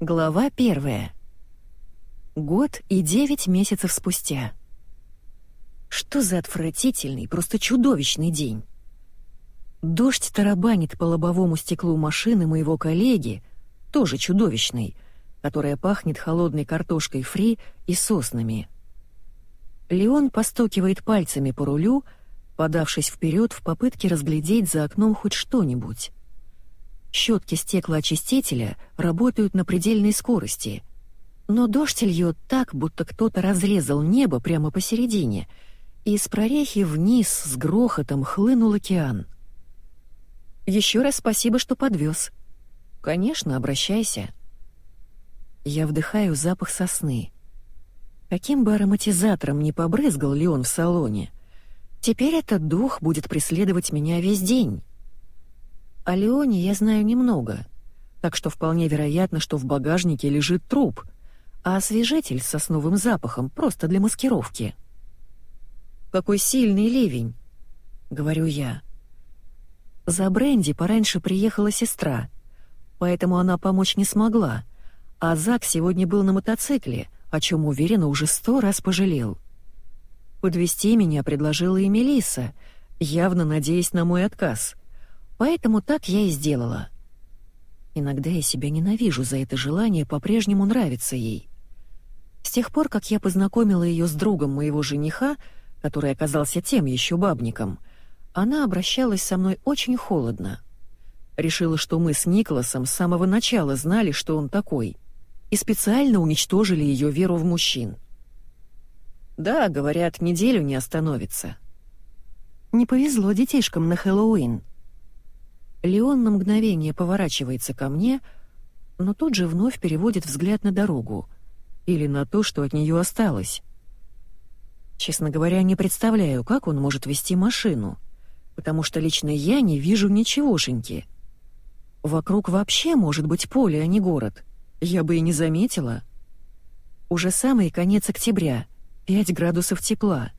Глава первая. Год и девять месяцев спустя. Что за отвратительный, просто чудовищный день. Дождь тарабанит по лобовому стеклу машины моего коллеги, тоже чудовищный, которая пахнет холодной картошкой фри и соснами. Леон постукивает пальцами по рулю, подавшись вперед в попытке разглядеть за окном хоть что-нибудь. Щетки стеклоочистителя работают на предельной скорости. Но дождь льет так, будто кто-то разрезал небо прямо посередине, и из прорехи вниз с грохотом хлынул океан. Еще раз спасибо, что подвез. Конечно, обращайся. Я вдыхаю запах сосны. Каким бы ароматизатором ни побрызгал ли он в салоне, теперь этот дух будет преследовать меня весь день. О Леоне я знаю немного, так что вполне вероятно, что в багажнике лежит труп, а освежитель с сосновым запахом просто для маскировки. «Какой сильный ливень!» — говорю я. За Бренди пораньше приехала сестра, поэтому она помочь не смогла, а Зак сегодня был на мотоцикле, о чем уверенно уже сто раз пожалел. Подвести меня предложила и Мелисса, явно надеясь на мой отказ — Поэтому так я и сделала. Иногда я себя ненавижу за это желание по-прежнему нравиться ей. С тех пор, как я познакомила ее с другом моего жениха, который оказался тем еще бабником, она обращалась со мной очень холодно. Решила, что мы с Николасом с самого начала знали, что он такой, и специально уничтожили ее веру в мужчин. Да, говорят, неделю не остановится. Не повезло детишкам на Хэллоуин. Леон на мгновение поворачивается ко мне, но тут же вновь переводит взгляд на дорогу или на то, что от нее осталось. Честно говоря, не представляю, как он может вести машину, потому что лично я не вижу ничегошеньки. Вокруг вообще может быть поле, а не город. Я бы и не заметила. Уже самый конец октября, 5 градусов тепла.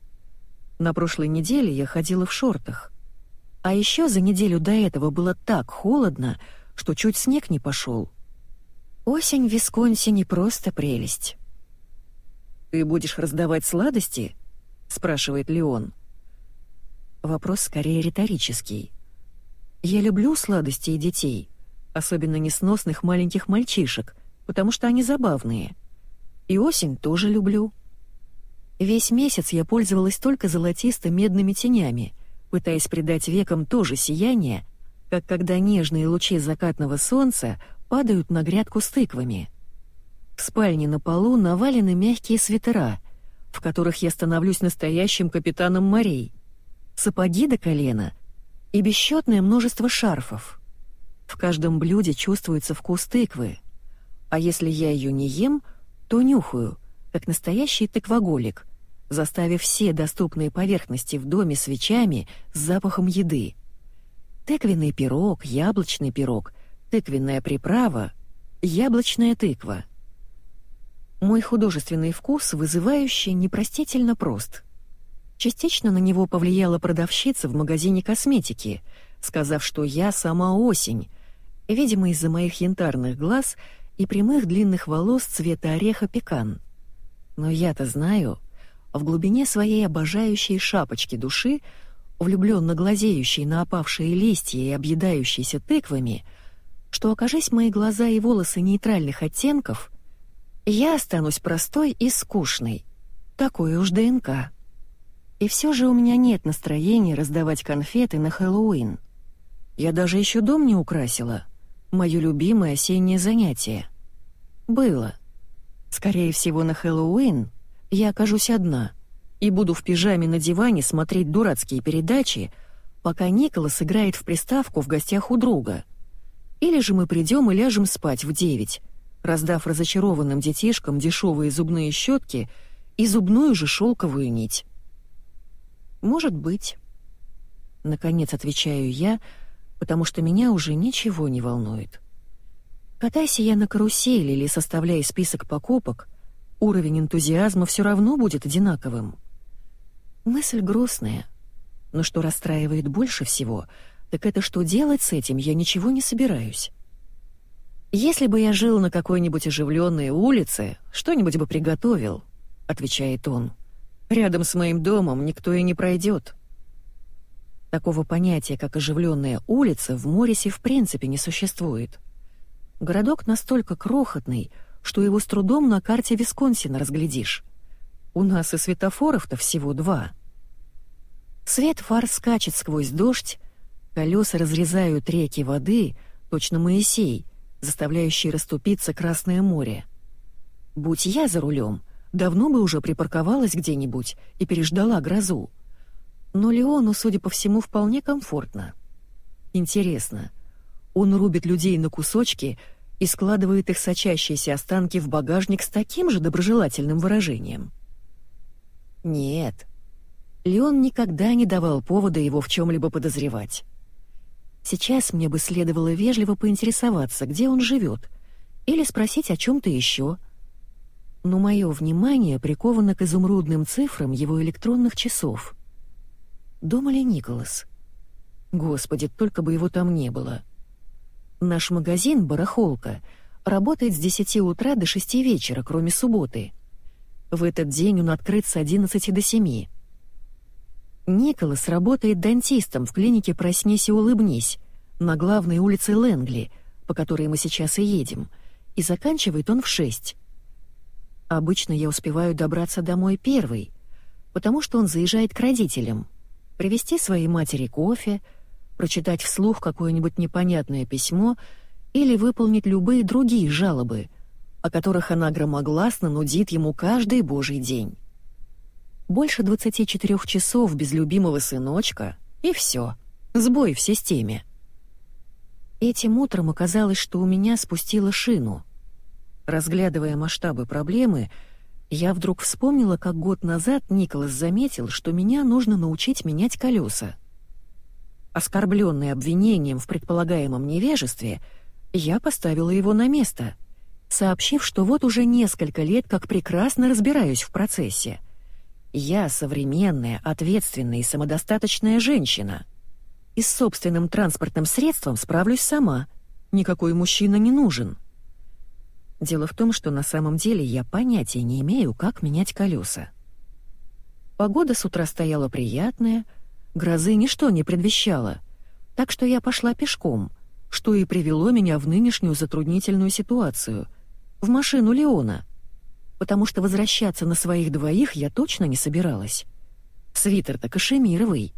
На прошлой неделе я ходила в шортах. А еще за неделю до этого было так холодно, что чуть снег не пошел. Осень в Висконсине просто прелесть. «Ты будешь раздавать сладости?» — спрашивает Леон. Вопрос скорее риторический. «Я люблю сладости и детей, особенно несносных маленьких мальчишек, потому что они забавные. И осень тоже люблю». Весь месяц я пользовалась только золотисто-медными тенями — пытаясь придать векам то же сияние, как когда нежные лучи закатного солнца падают на грядку с тыквами. В спальне на полу навалены мягкие свитера, в которых я становлюсь настоящим капитаном морей, сапоги до колена и бесчетное множество шарфов. В каждом блюде чувствуется вкус тыквы, а если я ее не ем, то нюхаю, как настоящий тыквоголик, заставив все доступные поверхности в доме свечами с запахом еды. Тыквенный пирог, яблочный пирог, тыквенная приправа, яблочная тыква. Мой художественный вкус вызывающий непростительно прост. Частично на него повлияла продавщица в магазине косметики, сказав, что я сама осень, видимо, из-за моих янтарных глаз и прямых длинных волос цвета ореха пекан. Но я-то знаю, в глубине своей обожающей шапочки души, влюбленно глазеющей на опавшие листья и объедающейся тыквами, что, окажись мои глаза и волосы нейтральных оттенков, я останусь простой и скучной. Такое уж ДНК. И все же у меня нет настроения раздавать конфеты на Хэллоуин. Я даже еще дом не украсила. Мое любимое осеннее занятие. Было. Скорее всего, на Хэллоуин я окажусь одна и буду в пижаме на диване смотреть дурацкие передачи, пока Николас играет в приставку в гостях у друга. Или же мы придем и ляжем спать в девять, раздав разочарованным детишкам дешевые зубные щетки и зубную же шелковую нить. «Может быть». Наконец отвечаю я, потому что меня уже ничего не волнует. Катайся я на карусели или составляя список покупок — уровень энтузиазма все равно будет одинаковым. Мысль грустная, но что расстраивает больше всего, так это что делать с этим я ничего не собираюсь. «Если бы я жил на какой-нибудь оживленной улице, что-нибудь бы приготовил», — отвечает он. «Рядом с моим домом никто и не пройдет». Такого понятия, как оживленная улица, в Морисе в принципе не существует. Городок настолько крохотный, что его с трудом на карте Висконсина разглядишь. У нас и светофоров-то всего два. Свет фар скачет сквозь дождь, колеса разрезают реки воды, точно Моисей, заставляющий расступиться Красное море. Будь я за рулем, давно бы уже припарковалась где-нибудь и переждала грозу. Но Леону, судя по всему, вполне комфортно. Интересно, он рубит людей на кусочки и складывает их сочащиеся останки в багажник с таким же доброжелательным выражением? Нет, Леон никогда не давал повода его в чем-либо подозревать. Сейчас мне бы следовало вежливо поинтересоваться, где он живет, или спросить о чем-то еще. Но мое внимание приковано к изумрудным цифрам его электронных часов. Дома ли Николас? Господи, только бы его там не было. Наш магазин «Барахолка» работает с 10 утра до 6 вечера, кроме субботы. В этот день он открыт с 11 до 7. Николас работает дантистом в клинике «Проснись и улыбнись» на главной улице Лэнгли, по которой мы сейчас и едем, и заканчивает он в шесть. Обычно я успеваю добраться домой первый, потому что он заезжает к родителям, привезти своей матери кофе, прочитать вслух какое-нибудь непонятное письмо или выполнить любые другие жалобы, о которых она громогласно нудит ему каждый божий день. Больше 24 часов без любимого сыночка, и все. Сбой в системе. Этим утром оказалось, что у меня спустила шину. Разглядывая масштабы проблемы, я вдруг вспомнила, как год назад Николас заметил, что меня нужно научить менять колеса. Оскорбленный обвинением в предполагаемом невежестве, я поставила его на место, сообщив, что вот уже несколько лет как прекрасно разбираюсь в процессе — я современная, ответственная и самодостаточная женщина. И с собственным транспортным средством справлюсь сама. Никакой мужчина не нужен. Дело в том, что на самом деле я понятия не имею, как менять колеса. Погода с утра стояла приятная, грозы ничто не предвещало, так что я пошла пешком, что и привело меня в нынешнюю затруднительную ситуацию, в машину Леона — потому что возвращаться на своих двоих я точно не собиралась. Свитер-то кашемировый.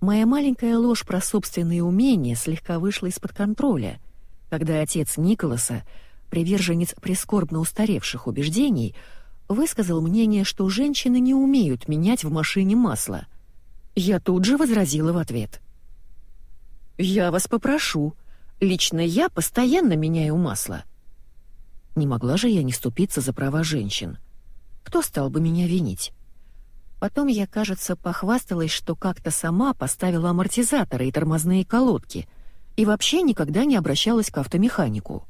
Моя маленькая ложь про собственные умения слегка вышла из-под контроля, когда отец Николаса, приверженец прискорбно устаревших убеждений, высказал мнение, что женщины не умеют менять в машине масло. Я тут же возразила в ответ. «Я вас попрошу. Лично я постоянно меняю масло. Не могла же я не ступиться за права женщин. Кто стал бы меня винить? Потом я, кажется, похвасталась, что как-то сама поставила амортизаторы и тормозные колодки и вообще никогда не обращалась к автомеханику.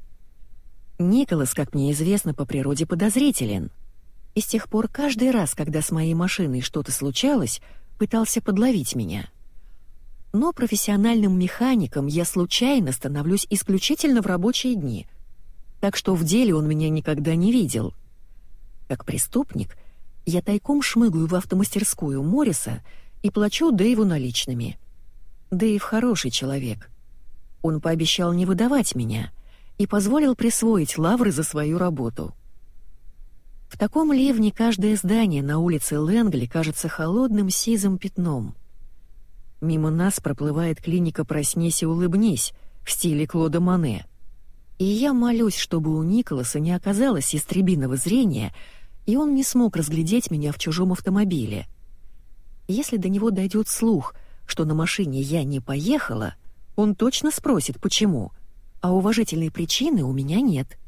Николас, как мне известно, по природе подозрителен. И с тех пор каждый раз, когда с моей машиной что-то случалось, пытался подловить меня. Но профессиональным механиком я случайно становлюсь исключительно в рабочие дни — так что в деле он меня никогда не видел. Как преступник, я тайком шмыгаю в автомастерскую Морриса и плачу Дэйву наличными. Дэйв хороший человек. Он пообещал не выдавать меня и позволил присвоить лавры за свою работу. В таком ливне каждое здание на улице Лэнгли кажется холодным сизым пятном. Мимо нас проплывает клиника «Проснись и улыбнись» в стиле Клода Мане — и я молюсь, чтобы у Николаса не оказалось истребиного зрения, и он не смог разглядеть меня в чужом автомобиле. Если до него дойдет слух, что на машине я не поехала, он точно спросит, почему, а уважительной причины у меня нет.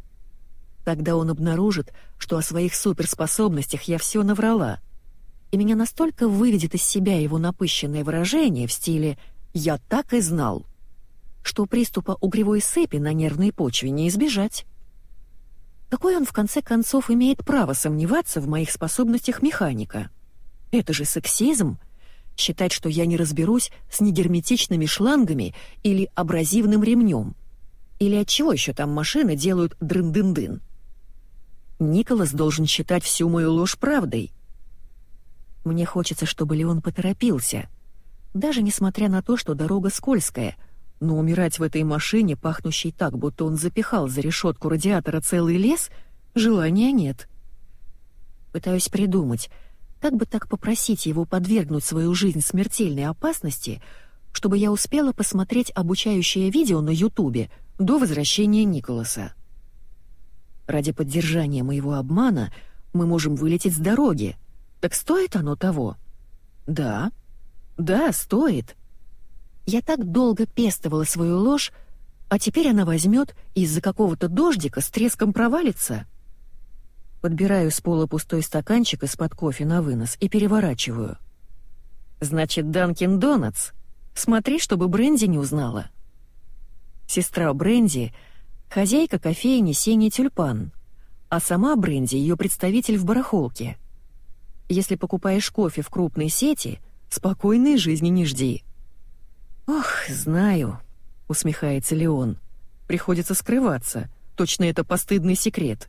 Тогда он обнаружит, что о своих суперспособностях я все наврала, и меня настолько выведет из себя его напыщенное выражение в стиле «я так и знал» что приступа угревой сыпи на нервной почве не избежать. Какой он в конце концов имеет право сомневаться в моих способностях механика? Это же сексизм — считать, что я не разберусь с негерметичными шлангами или абразивным ремнем. Или от чего еще там машины делают дрын-дын-дын? Николас должен считать всю мою ложь правдой. Мне хочется, чтобы Леон поторопился. Даже несмотря на то, что дорога скользкая, но умирать в этой машине, пахнущей так, будто он запихал за решетку радиатора целый лес, желания нет. Пытаюсь придумать, как бы так попросить его подвергнуть свою жизнь смертельной опасности, чтобы я успела посмотреть обучающее видео на Ютубе до возвращения Николаса. Ради поддержания моего обмана мы можем вылететь с дороги. Так стоит оно того? Да. Да, стоит. Я так долго пестовала свою ложь, а теперь она возьмет и из-за какого-то дождика с треском провалится. Подбираю с пола пустой стаканчик из-под кофе на вынос и переворачиваю. «Значит, Данкин Донатс. Смотри, чтобы Бренди не узнала». Сестра Бренди — хозяйка кофейни Сени Тюльпан, а сама Бренди — ее представитель в барахолке. Если покупаешь кофе в крупной сети, спокойной жизни не жди. «Ох, знаю», — усмехается Леон. «Приходится скрываться. Точно это постыдный секрет».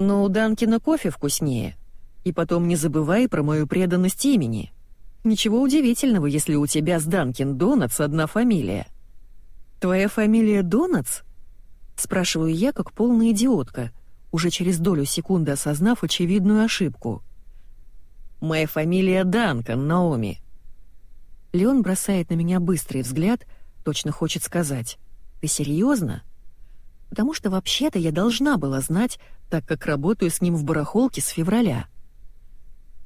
Но у Данкина кофе вкуснее. И потом не забывай про мою преданность имени. Ничего удивительного, если у тебя с Данкин Донатс одна фамилия. Твоя фамилия Донатс? Спрашиваю я, как полная идиотка, уже через долю секунды осознав очевидную ошибку. Моя фамилия Данкан, Наоми. Леон бросает на меня быстрый взгляд, точно хочет сказать. Ты серьезно? Потому что вообще-то я должна была знать, так как работаю с ним в барахолке с февраля.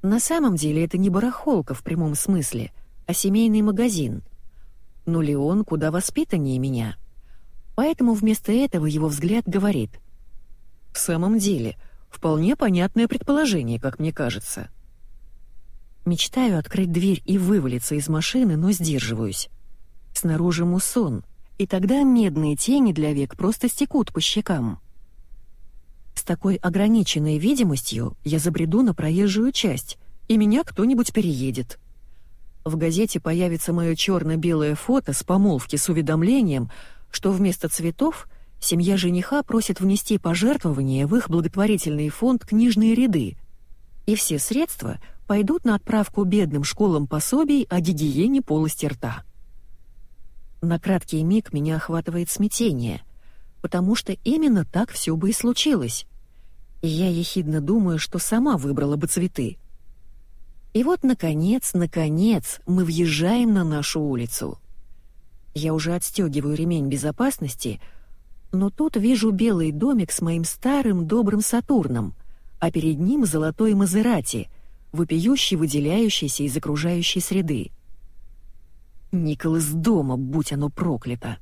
На самом деле это не барахолка в прямом смысле, а семейный магазин. Но Леон куда воспитаннее меня. Поэтому вместо этого его взгляд говорит. В самом деле, вполне понятное предположение, как мне кажется. Мечтаю открыть дверь и вывалиться из машины, но сдерживаюсь. Снаружи муссон, и тогда медные тени для век просто стекут по щекам. С такой ограниченной видимостью я забреду на проезжую часть, и меня кто-нибудь переедет. В газете появится мое черно-белое фото с помолвки с уведомлением, что вместо цветов семья жениха просит внести пожертвование в их благотворительный фонд «Книжные ряды», и все средства пойдут на отправку бедным школам пособий о гигиене полости рта. На краткий миг меня охватывает смятение — потому что именно так все бы и случилось. И я ехидно думаю, что сама выбрала бы цветы. И вот, наконец, наконец, мы въезжаем на нашу улицу. Я уже отстегиваю ремень безопасности, но тут вижу белый домик с моим старым добрым Сатурном, а перед ним золотой Мазерати, вопиющий, выделяющийся из окружающей среды. Николас дома, будь оно проклято.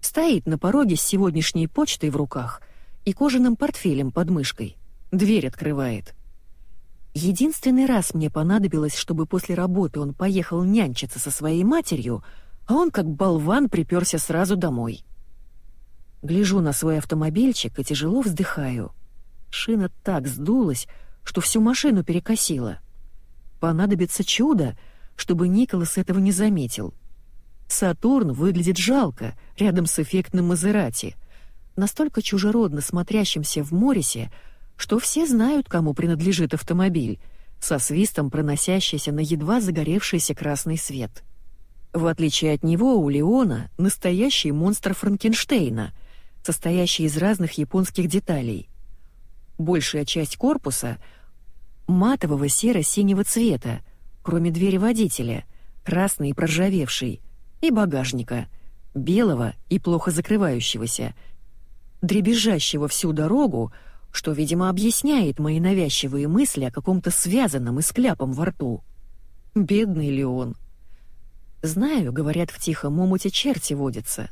Стоит на пороге с сегодняшней почтой в руках и кожаным портфелем под мышкой. Дверь открывает. Единственный раз мне понадобилось, чтобы после работы он поехал нянчиться со своей матерью, а он как болван приперся сразу домой. Гляжу на свой автомобильчик и тяжело вздыхаю. Шина так сдулась, что всю машину перекосила. Понадобится чудо, чтобы Николас этого не заметил — Сатурн выглядит жалко рядом с эффектным Мазерати, настолько чужеродно смотрящимся в Морисе, что все знают, кому принадлежит автомобиль, со свистом проносящийся на едва загоревшийся красный свет. В отличие от него у Леона настоящий монстр Франкенштейна, состоящий из разных японских деталей. Большая часть корпуса — матового серо-синего цвета, кроме двери водителя, красный и проржавевший, и багажника, белого и плохо закрывающегося, дребезжащего всю дорогу, что, видимо, объясняет мои навязчивые мысли о каком-то связанном и с кляпом во рту. Бедный ли он? Знаю, говорят, в тихом омуте черти водятся.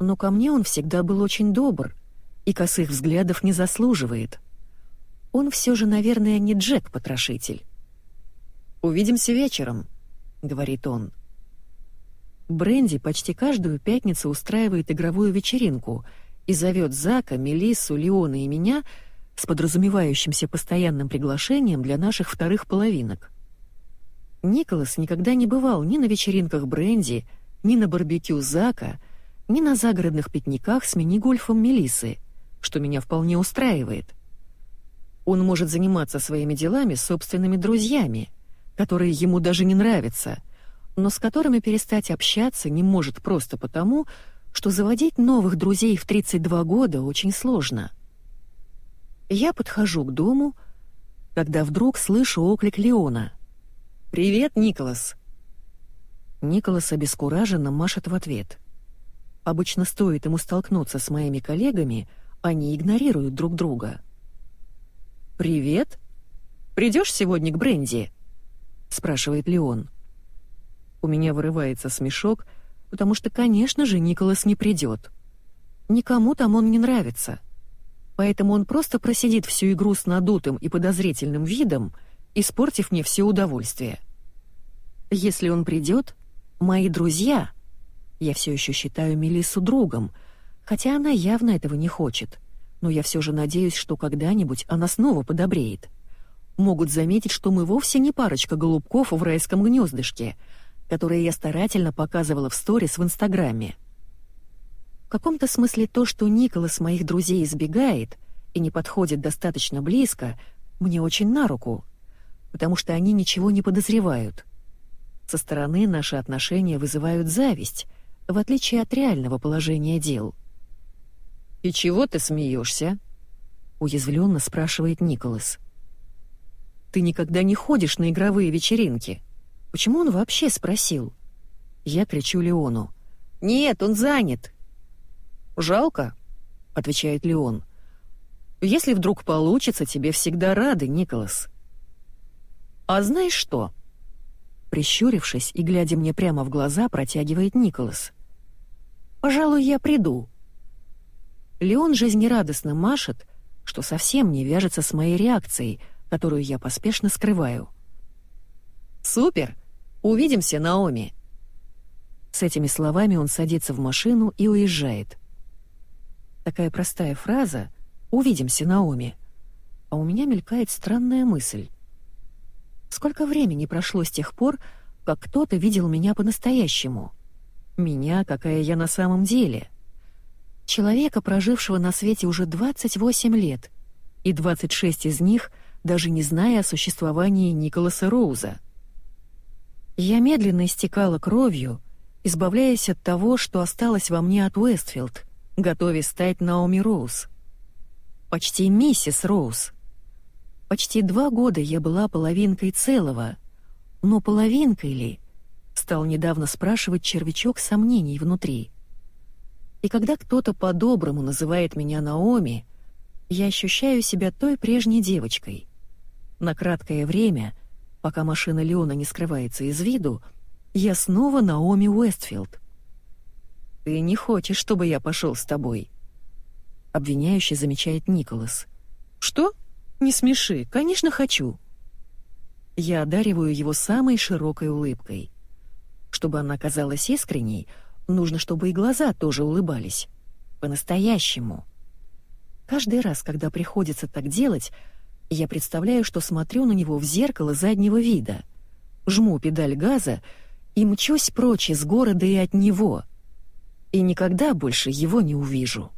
Но ко мне он всегда был очень добр и косых взглядов не заслуживает. Он все же, наверное, не Джек-потрошитель. «Увидимся вечером», — говорит он. Бренди почти каждую пятницу устраивает игровую вечеринку и зовет Зака, Мелиссу, Леона и меня с подразумевающимся постоянным приглашением для наших вторых половинок. Николас никогда не бывал ни на вечеринках Бренди, ни на барбекю Зака, ни на загородных пикниках с мини-гольфом Мелисы, что меня вполне устраивает. Он может заниматься своими делами с собственными друзьями, которые ему даже не нравятся, но с которыми перестать общаться не может просто потому, что заводить новых друзей в 32 года очень сложно. Я подхожу к дому, когда вдруг слышу оклик Леона. «Привет, Николас!» Николас обескураженно машет в ответ. Обычно стоит ему столкнуться с моими коллегами, они игнорируют друг друга. «Привет! Придешь сегодня к Бренди?» — спрашивает Леон. У меня вырывается смешок, потому что, конечно же, Николас не придет. Никому там он не нравится. Поэтому он просто просидит всю игру с надутым и подозрительным видом, испортив мне все удовольствие. Если он придет, мои друзья... Я все еще считаю Мелиссу другом, хотя она явно этого не хочет. Но я все же надеюсь, что когда-нибудь она снова подобреет. Могут заметить, что мы вовсе не парочка голубков в райском гнездышке — которые я старательно показывала в сторис в Инстаграме. В каком-то смысле то, что Николас моих друзей избегает и не подходит достаточно близко, мне очень на руку, потому что они ничего не подозревают. Со стороны наши отношения вызывают зависть, в отличие от реального положения дел. «И чего ты смеешься?» — уязвленно спрашивает Николас. «Ты никогда не ходишь на игровые вечеринки», Почему он вообще спросил? Я кричу Леону. «Нет, он занят!» «Жалко», — отвечает Леон. «Если вдруг получится, тебе всегда рады, Николас». «А знаешь что?» Прищурившись и глядя мне прямо в глаза, протягивает Николас. «Пожалуй, я приду». Леон жизнерадостно машет, что совсем не вяжется с моей реакцией, которую я поспешно скрываю. «Супер! Увидимся, Наоми!» С этими словами он садится в машину и уезжает. Такая простая фраза «Увидимся, Наоми!» А у меня мелькает странная мысль. Сколько времени прошло с тех пор, как кто-то видел меня по-настоящему? Меня, какая я на самом деле. Человека, прожившего на свете уже 28 лет, и 26 из них даже не зная о существовании Николаса Роуза. Я медленно истекала кровью, избавляясь от того, что осталось во мне от Уэстфилд, готовясь стать Наоми Роуз. Почти миссис Роуз. Почти два года я была половинкой целого, но половинкой ли? Стал недавно спрашивать червячок сомнений внутри. И когда кто-то по-доброму называет меня Наоми, я ощущаю себя той прежней девочкой. На краткое время — Пока машина Леона не скрывается из виду, я снова Наоми Уэстфилд. «Ты не хочешь, чтобы я пошел с тобой?» Обвиняющий замечает Николас. «Что? Не смеши, конечно, хочу». Я одариваю его самой широкой улыбкой. Чтобы она казалась искренней, нужно, чтобы и глаза тоже улыбались. По-настоящему. Каждый раз, когда приходится так делать, я представляю, что смотрю на него в зеркало заднего вида, жму педаль газа и мчусь прочь из города и от него. И никогда больше его не увижу.